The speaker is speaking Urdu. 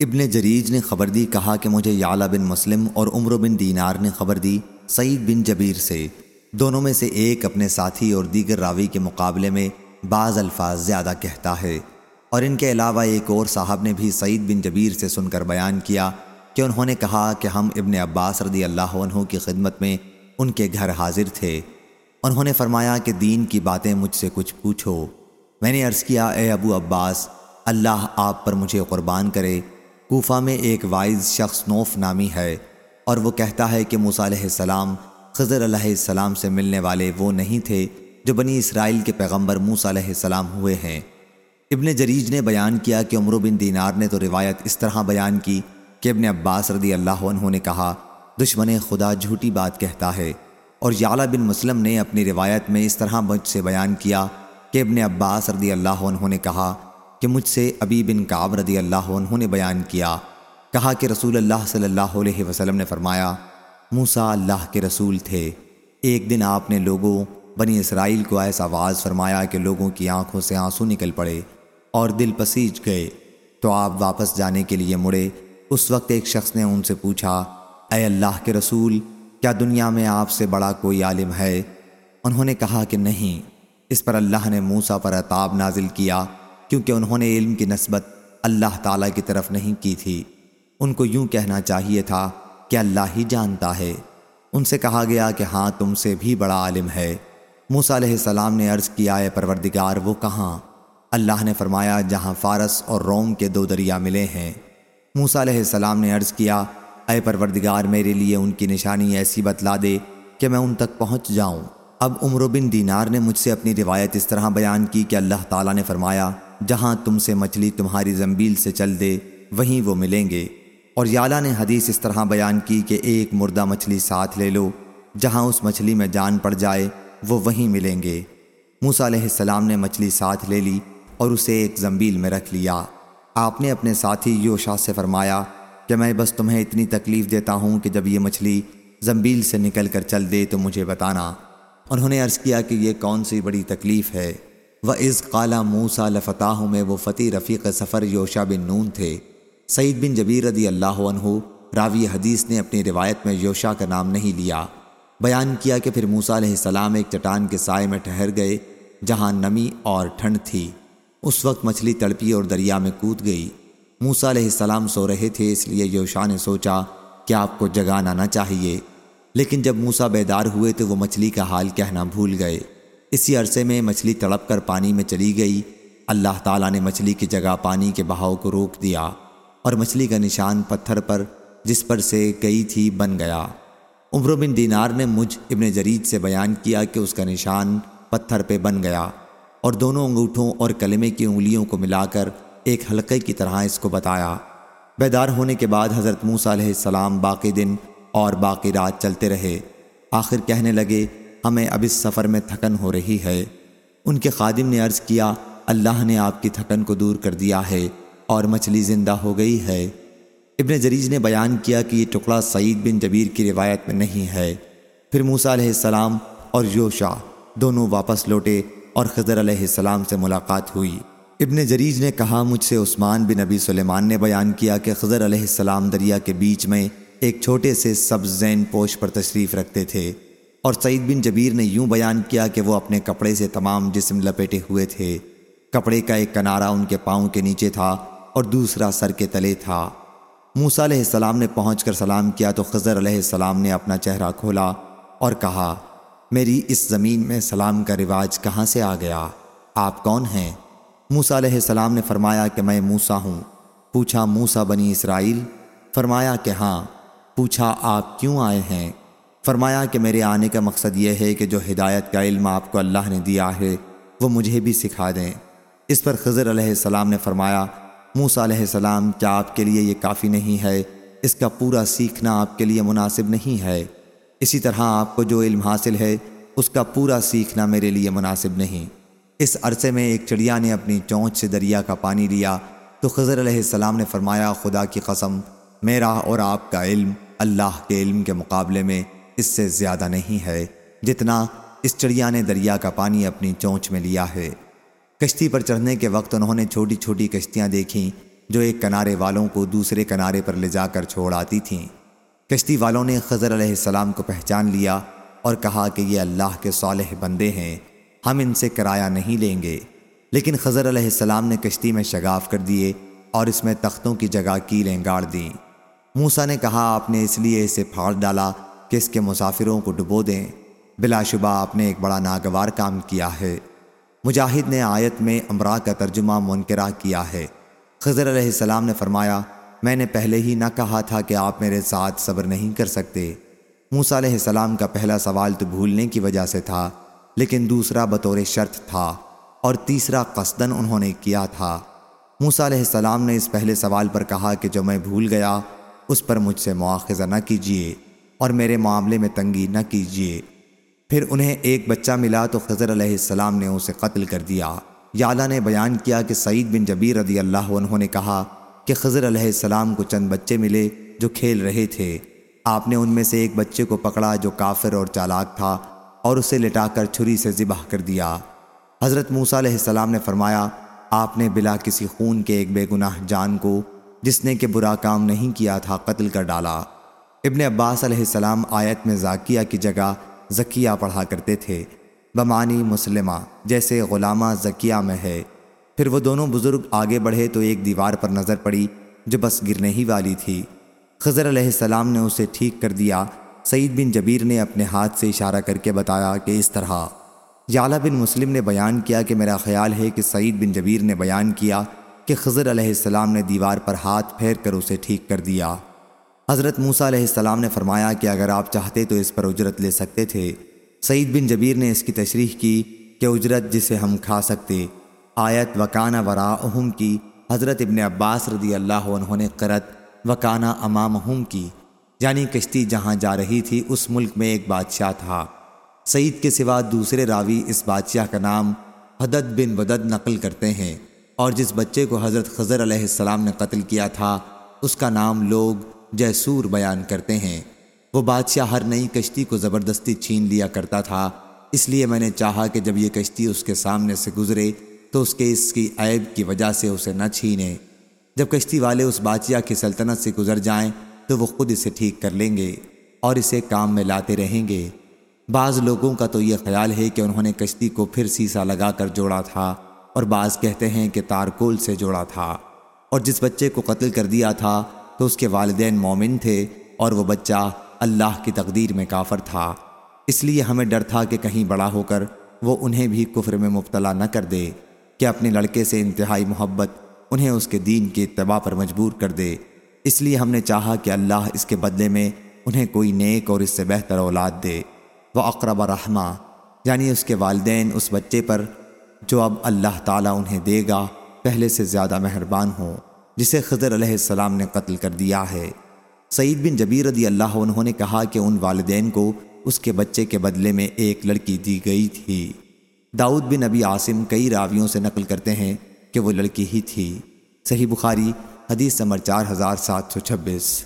ابن جریج نے خبر دی، کہا کہ مجھے یعلا بن مسلم اور عمر بن دینار نے خبر دی، سعید بن جبیر سے۔ دونوں میں سے ایک اپنے ساتھی اور دیگر راوی کے مقابلے میں بعض الفاظ زیادہ کہتا ہے۔ اور ان کے علاوہ ایک اور صاحب نے بھی سعید بن جبیر سے سن کر بیان کیا کہ انہوں نے کہا کہ ہم ابن عباس رضی اللہ عنہ کی خدمت میں ان کے گھر حاضر تھے۔ انہوں نے فرمایا کہ دین کی باتیں مجھ سے کچھ پوچھو۔ میں نے عرض کیا، اے ابو عباس، اللہ آپ پر مجھے قربان کرے۔ کوفہ میں ایک وائز شخص نوف نامی ہے اور وہ کہتا ہے کہ موسیٰ علیہ السلام، خضر علیہ السلام سے ملنے والے وہ نہیں تھے جو بنی اسرائیل کے پیغمبر موسیٰ علیہ السلام ہوئے ہیں۔ ابن جریج نے بیان کیا کہ عمر بن دینار نے تو روایت اس طرح بیان کی کہ ابن عباس رضی اللہ عنہ نے کہا، دشمن خدا جھوٹی بات کہتا ہے۔ اور یعلا بن مسلم نے اپنی روایت میں اس طرح مجھ سے بیان کیا کہ ابن عباس رضی اللہ عنہ نے کہا کہ مجھ سے ابی بن کعب رضی اللہ عنہ نے بیان کیا، کہا کہ رسول اللہ صلی اللہ علیہ وسلم نے فرمایا موسا اللہ کے رسول تھے۔ ایک دن آپ نے لوگوں بنی اسرائیل کو ایسا آواز فرمایا کہ لوگوں کی آنکھوں سے آنسو نکل پڑے اور دل پسیج گئے۔ تو آپ واپس جانے کے لیے مڑے۔ اس وقت ایک شخص نے ان سے پوچھا، اے اللہ کے رسول، کیا دنیا میں آپ سے بڑا کوئی عالم ہے؟ انہوں نے کہا کہ نہیں۔ اس پر اللہ نے موسا پر عطاب نازل کیا۔ کیونکہ انہوں نے علم کی نسبت اللہ تعالیٰ کی طرف نہیں کی تھی۔ ان کو یوں کہنا چاہیے تھا کہ اللہ ہی جانتا ہے۔ ان سے کہا گیا کہ ہاں تم سے بھی بڑا عالم ہے۔ موسیٰ علیہ السلام نے عرض کیا، اے پروردگار، وہ کہاں؟ اللہ نے فرمایا، جہاں فارس اور روم کے دو دریا ملے ہیں۔ موسیٰ علیہ السلام نے عرض کیا، اے پروردگار، میرے لیے ان کی نشانی ایسی بتلا دے کہ میں ان تک پہنچ جاؤں۔ اب عمر بن دینار نے مجھ سے اپنی روایت اس طرح بیان کی کہ اللہ تعالیٰ نے فرمایا جہاں تم سے مچھلی تمہاری زمبیل سے چل دے، وہیں وہ ملیں گے۔ اور یالا نے حدیث اس طرح بیان کی کہ ایک مردہ مچھلی ساتھ لے لو، جہاں اس مچھلی میں جان پڑ جائے، وہ وہیں ملیں گے۔ موسیٰ علیہ السلام نے مچھلی ساتھ لے لی اور اسے ایک زمبیل میں رکھ لیا۔ آپ نے اپنے ساتھی یوشا سے فرمایا کہ میں بس تمہیں اتنی تکلیف دیتا ہوں کہ جب یہ مچھلی زمبیل سے نکل کر چل دے تو مجھے بتانا۔ انہوں نے عرض کیا کہ یہ کون سی بڑی تکلیف ہے؟ وہ از قالا موسا لفتاح میں وہ فتح رفیق سفر یوشا بن نون تھے۔ سعید بن جبیر رضی اللہ عنہ، راوی حدیث نے اپنی روایت میں یوشا کا نام نہیں لیا۔ بیان کیا کہ پھر موسا علیہ السلام ایک چٹان کے سائے میں ٹھہر گئے، جہاں نمی اور ٹھنڈ تھی۔ اس وقت مچھلی تڑپی اور دریا میں کود گئی۔ موسا علیہ السلام سو رہے تھے، اس لیے یوشا نے سوچا کہ آپ کو جگانا نہ چاہیے۔ لیکن جب موسا بیدار ہوئے تو وہ مچھلی کا حال کہنا بھول گئے۔ اسی عرصے میں مچھلی تڑپ کر پانی میں چلی گئی۔ اللہ تعالیٰ نے مچھلی کی جگہ پانی کے بہاؤ کو روک دیا اور مچھلی کا نشان پتھر پر، جس پر سے گئی تھی، بن گیا۔ عمر بن دینار نے مجھ ابن جرید سے بیان کیا کہ اس کا نشان پتھر پہ بن گیا اور دونوں انگوٹھوں اور کلمے کی انگلیوں کو ملا کر ایک حلقے کی طرح اس کو بتایا۔ بیدار ہونے کے بعد حضرت موسیٰ علیہ السلام باقی دن اور باقی رات چلتے رہے۔ آخر کہنے لگے ہمیں اب اس سفر میں تھکن ہو رہی ہے۔ ان کے خادم نے عرض کیا، اللہ نے آپ کی تھکن کو دور کر دیا ہے اور مچھلی زندہ ہو گئی ہے۔ ابن جریج نے بیان کیا کہ یہ ٹکڑا سعید بن جبیر کی روایت میں نہیں ہے۔ پھر موسیٰ علیہ السلام اور یوشا دونوں واپس لوٹے اور خضر علیہ السلام سے ملاقات ہوئی۔ ابن جریج نے کہا، مجھ سے عثمان بن نبی سلیمان نے بیان کیا کہ خضر علیہ السلام دریا کے بیچ میں ایک چھوٹے سے سبز زین پوش پر تشریف رکھتے تھے۔ اور سعید بن جبیر نے یوں بیان کیا کہ وہ اپنے کپڑے سے تمام جسم لپیٹے ہوئے تھے۔ کپڑے کا ایک کنارہ ان کے پاؤں کے نیچے تھا اور دوسرا سر کے تلے تھا۔ موسیٰ علیہ السلام نے پہنچ کر سلام کیا تو خضر علیہ السلام نے اپنا چہرہ کھولا اور کہا، میری اس زمین میں سلام کا رواج کہاں سے آ گیا؟ آپ کون ہیں؟ موسیٰ علیہ السلام نے فرمایا کہ میں موسا ہوں۔ پوچھا موسا بنی اسرائیل؟ فرمایا کہ ہاں۔ پوچھا، آپ کیوں آئے ہیں؟ فرمایا کہ میرے آنے کا مقصد یہ ہے کہ جو ہدایت کا علم آپ کو اللہ نے دیا ہے، وہ مجھے بھی سکھا دیں۔ اس پر خضر علیہ السلام نے فرمایا، موسیٰ علیہ السلام، کیا آپ کے لیے یہ کافی نہیں ہے؟ اس کا پورا سیکھنا آپ کے لیے مناسب نہیں ہے۔ اسی طرح آپ کو جو علم حاصل ہے، اس کا پورا سیکھنا میرے لیے مناسب نہیں۔ اس عرصے میں ایک چڑیا نے اپنی چونچ سے دریا کا پانی لیا۔ تو خضر علیہ السلام نے فرمایا، خدا کی قسم، میرا اور آپ کا علم اللہ کے علم کے مقابلے میں اس سے زیادہ نہیں ہے جتنا اس چڑیا نے دریا کا پانی اپنی چونچ میں لیا ہے۔ کشتی پر چڑھنے کے وقت انہوں نے چھوٹی چھوٹی کشتیاں دیکھیں جو ایک کنارے والوں کو دوسرے کنارے پر لے جا کر چھوڑ آتی تھیں۔ کشتی والوں نے خضر علیہ السلام کو پہچان لیا اور کہا کہ یہ اللہ کے صالح بندے ہیں، ہم ان سے کرایہ نہیں لیں گے۔ لیکن خضر علیہ السلام نے کشتی میں شگاف کر دیے اور اس میں تختوں کی جگہ کیلیں گاڑ دیں۔ موسا نے کہا، آپ نے اس لیے اسے پھاڑ ڈالا کہ اس کے مسافروں کو ڈبو دیں۔ بلا شبہ آپ نے ایک بڑا ناگوار کام کیا ہے۔ مجاہد نے آیت میں امرا کا ترجمہ منکرہ کیا ہے۔ خضر علیہ السلام نے فرمایا، میں نے پہلے ہی نہ کہا تھا کہ آپ میرے ساتھ صبر نہیں کر سکتے۔ موسیٰ علیہ السلام کا پہلا سوال تو بھولنے کی وجہ سے تھا، لیکن دوسرا بطور شرط تھا اور تیسرا قصدن انہوں نے کیا تھا۔ موسیٰ علیہ السلام نے اس پہلے سوال پر کہا کہ جو میں بھول گیا، اس پر مجھ سے مواخذہ نہ کیجیے۔ اور میرے معاملے میں تنگی نہ کیجیے۔ پھر انہیں ایک بچہ ملا تو خضر علیہ السلام نے اسے قتل کر دیا۔ یالا نے بیان کیا کہ سعید بن جبیر رضی اللہ عنہ نے کہا کہ خضر علیہ السلام کو چند بچے ملے جو کھیل رہے تھے۔ آپ نے ان میں سے ایک بچے کو پکڑا جو کافر اور چالاک تھا اور اسے لٹا کر چھری سے ذبح کر دیا۔ حضرت موسیٰ علیہ السلام نے فرمایا، آپ نے بلا کسی خون کے ایک بے گناہ جان کو جس نے کہ برا کام نہیں کیا تھا قتل کر ڈالا۔ ابن عباس علیہ السلام آیت میں ذاکیہ کی جگہ ذکیہ پڑھا کرتے تھے۔ بمانی مسلمہ، جیسے غلامہ ذکیہ میں ہے۔ پھر وہ دونوں بزرگ آگے بڑھے تو ایک دیوار پر نظر پڑی جو بس گرنے ہی والی تھی۔ خضر علیہ السلام نے اسے ٹھیک کر دیا۔ سعید بن جبیر نے اپنے ہاتھ سے اشارہ کر کے بتایا کہ اس طرح۔ یعلا بن مسلم نے بیان کیا کہ میرا خیال ہے کہ سعید بن جبیر نے بیان کیا کہ خضر علیہ السلام نے دیوار پر ہاتھ پھیر کر اسے ٹھیک کر دیا۔ حضرت موسیٰ علیہ السلام نے فرمایا کہ اگر آپ چاہتے تو اس پر اجرت لے سکتے تھے۔ سعید بن جبیر نے اس کی تشریح کی کہ اجرت جسے ہم کھا سکتے۔ آیت وکانہ وراءہم کی۔ حضرت ابن عباس رضی اللہ عنہ نے قرت وکانہ امامہم کی۔ یعنی کشتی جہاں جا رہی تھی، اس ملک میں ایک بادشاہ تھا۔ سعید کے سوا دوسرے راوی اس بادشاہ کا نام حدد بن ودد نقل کرتے ہیں۔ اور جس بچے کو حضرت خضر علیہ السلام نے قتل کیا تھا، اس کا نام لوگ جیسور بیان کرتے ہیں۔ وہ بادشاہ ہر نئی کشتی کو زبردستی چھین لیا کرتا تھا۔ اس لیے میں نے چاہا کہ جب یہ کشتی اس کے سامنے سے گزرے تو اس کے اس کی عیب کی وجہ سے اسے نہ چھینے۔ جب کشتی والے اس بادشاہ کی سلطنت سے گزر جائیں تو وہ خود اسے ٹھیک کر لیں گے اور اسے کام میں لاتے رہیں گے۔ بعض لوگوں کا تو یہ خیال ہے کہ انہوں نے کشتی کو پھر سیسا لگا کر جوڑا تھا اور بعض کہتے ہیں کہ تارکول سے جوڑا تھا اور جس بچے کو قتل کر دیا تھا تو اس کے والدین مومن تھے اور وہ بچہ اللہ کی تقدیر میں کافر تھا۔ اس لیے ہمیں ڈر تھا کہ کہیں بڑا ہو کر وہ انہیں بھی کفر میں مبتلا نہ کر دے، کہ اپنے لڑکے سے انتہائی محبت انہیں اس کے دین کے اتباع پر مجبور کر دے۔ اس لیے ہم نے چاہا کہ اللہ اس کے بدلے میں انہیں کوئی نیک اور اس سے بہتر اولاد دے۔ وہ اقرب رحمہ یعنی اس کے والدین اس بچے پر جو اب اللہ تعالیٰ انہیں دے گا، پہلے سے زیادہ مہربان ہوں۔ جسے خضر علیہ السلام نے قتل کر دیا ہے۔ سعید بن جبیر رضی اللہ عنہ نے کہا کہ ان والدین کو اس کے بچے کے بدلے میں ایک لڑکی دی گئی تھی۔ داؤد بن ابی عاصم کئی راویوں سے نقل کرتے ہیں کہ وہ لڑکی ہی تھی۔ صحیح بخاری، حدیث نمبر چار ہزار سات سو چھبیس۔